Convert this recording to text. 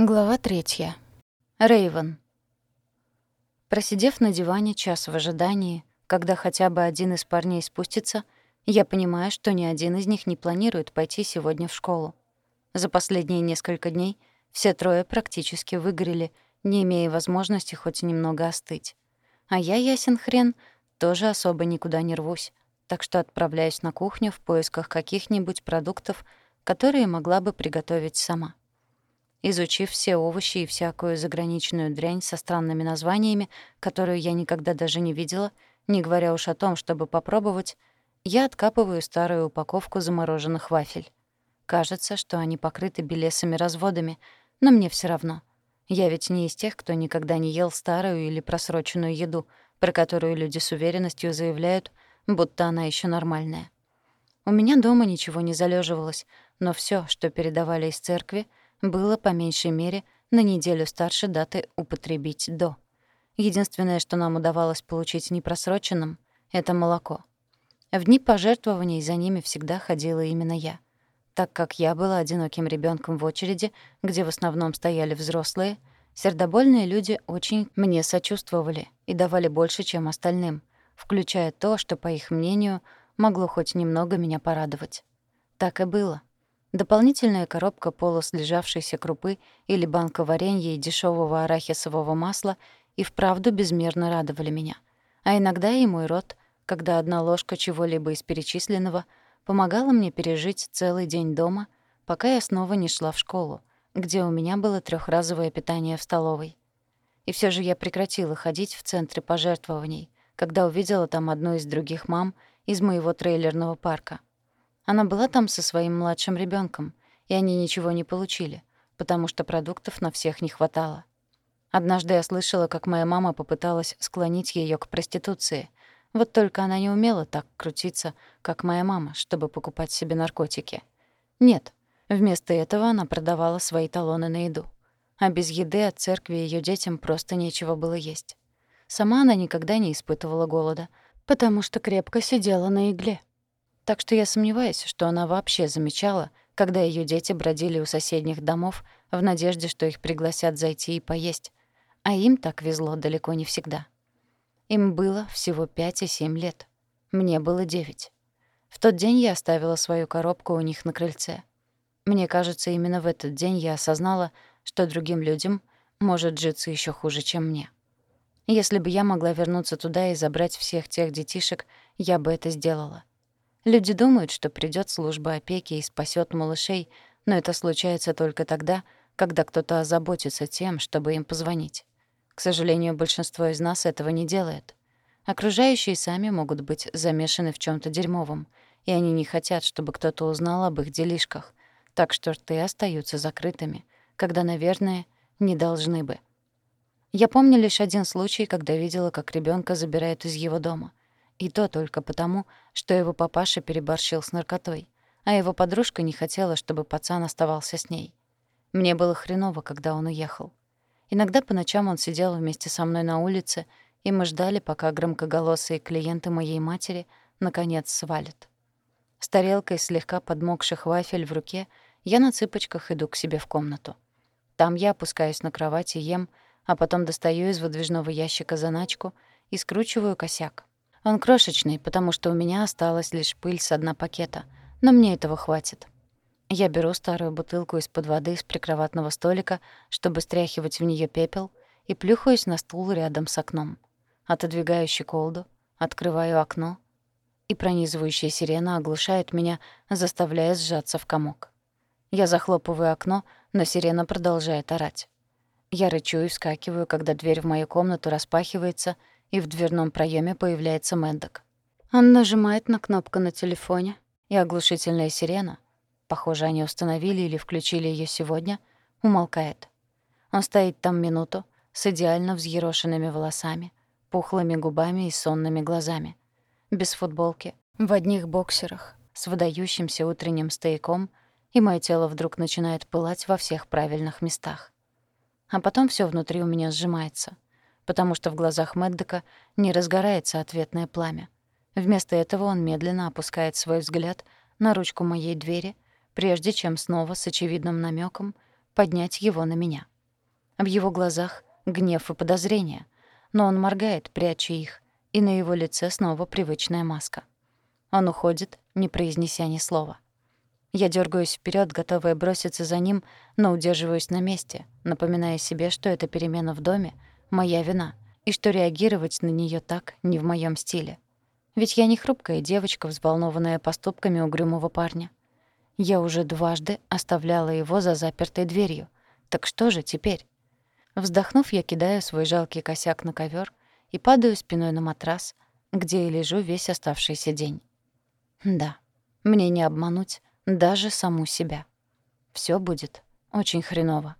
Глава третья. Рейвен. Просидев на диване час в ожидании, когда хотя бы один из парней спустится, я понимаю, что ни один из них не планирует пойти сегодня в школу. За последние несколько дней все трое практически выгорели, не имея возможности хоть немного остыть. А я, ясен хрен, тоже особо никуда не рвусь, так что отправляюсь на кухню в поисках каких-нибудь продуктов, которые могла бы приготовить сама. Изучив все овощи и всякую заграничную дрянь со странными названиями, которую я никогда даже не видела, не говоря уж о том, чтобы попробовать, я откапываю старую упаковку замороженных вафель. Кажется, что они покрыты белесыми разводами, но мне все равно. Я ведь не из тех, кто никогда не ел старую или просроченную еду, про которую люди с уверенностью заявляют, будто она еще нормальная. У меня дома ничего не залеживалось, но все, что передавали из церкви — было по меньшей мере на неделю старше даты употребить до. Единственное, что нам удавалось получить непросроченным — это молоко. В дни пожертвований за ними всегда ходила именно я. Так как я была одиноким ребенком в очереди, где в основном стояли взрослые, сердобольные люди очень мне сочувствовали и давали больше, чем остальным, включая то, что, по их мнению, могло хоть немного меня порадовать. Так и было. Дополнительная коробка полуслежавшейся крупы или банка варенья и дешевого арахисового масла и вправду безмерно радовали меня. А иногда и мой рот, когда одна ложка чего-либо из перечисленного помогала мне пережить целый день дома, пока я снова не шла в школу, где у меня было трехразовое питание в столовой. И все же я прекратила ходить в центре пожертвований, когда увидела там одну из других мам из моего трейлерного парка — она была там со своим младшим ребенком, и они ничего не получили, потому что продуктов на всех не хватало. Однажды я слышала, как моя мама попыталась склонить ее к проституции. Вот только она не умела так крутиться, как моя мама, чтобы покупать себе наркотики. Нет, вместо этого она продавала свои талоны на еду. А без еды от церкви ее детям просто нечего было есть. Сама она никогда не испытывала голода, потому что крепко сидела на игле. Так что я сомневаюсь, что она вообще замечала, когда ее дети бродили у соседних домов в надежде, что их пригласят зайти и поесть. А им так везло далеко не всегда. Им было всего пять и семь лет. Мне было девять. В тот день я оставила свою коробку у них на крыльце. Мне кажется, именно в этот день я осознала, что другим людям может житься еще хуже, чем мне. Если бы я могла вернуться туда и забрать всех тех детишек, я бы это сделала. Люди думают, что придёт служба опеки и спасёт малышей, но это случается только тогда, когда кто-то озаботится тем, чтобы им позвонить. К сожалению, большинство из нас этого не делает. Окружающие сами могут быть замешаны в чём-то дерьмовом, и они не хотят, чтобы кто-то узнал об их делишках, так что рты остаются закрытыми, когда, наверное, не должны бы. Я помню лишь один случай, когда видела, как ребёнка забирают из его дома. И то только потому, что его папаша переборщил с наркотой, а его подружка не хотела, чтобы пацан оставался с ней. Мне было хреново, когда он уехал. Иногда по ночам он сидел вместе со мной на улице, и мы ждали, пока громкоголосые клиенты моей матери наконец свалят. С тарелкой слегка подмокших вафель в руке я на цыпочках иду к себе в комнату. Там я опускаюсь на кровать и ем, а потом достаю из выдвижного ящика заначку и скручиваю косяк. Он крошечный, потому что у меня осталась лишь пыль с дна пакета, но мне этого хватит. Я беру старую бутылку из-под воды с прикроватного столика, чтобы стряхивать в нее пепел, и плюхаюсь на стул рядом с окном. Отодвигаю щеколду, открываю окно, и пронизывающая сирена оглушает меня, заставляя сжаться в комок. Я захлопываю окно, но сирена продолжает орать. Я рычу и вскакиваю, когда дверь в мою комнату распахивается — и в дверном проеме появляется Мэддок. Он нажимает на кнопку на телефоне, и оглушительная сирена, похоже, они установили или включили ее сегодня, умолкает. Он стоит там минуту с идеально взъерошенными волосами, пухлыми губами и сонными глазами, без футболки, в одних боксерах, с выдающимся утренним стояком, и мое тело вдруг начинает пылать во всех правильных местах. А потом все внутри у меня сжимается — потому что в глазах Мэддека не разгорается ответное пламя. Вместо этого он медленно опускает свой взгляд на ручку моей двери, прежде чем снова с очевидным намеком поднять его на меня. В его глазах гнев и подозрение, но он моргает, пряча их, и на его лице снова привычная маска. Он уходит, не произнеся ни слова. Я дергаюсь вперед, готовая броситься за ним, но удерживаюсь на месте, напоминая себе, что эта перемена в доме — моя вина, и что реагировать на нее так не в моем стиле. Ведь я не хрупкая девочка, взволнованная поступками угрюмого парня. Я уже дважды оставляла его за запертой дверью. Так что же теперь? Вздохнув, я кидаю свой жалкий косяк на ковер и падаю спиной на матрас, где и лежу весь оставшийся день. Да, мне не обмануть даже саму себя. Всё будет очень хреново.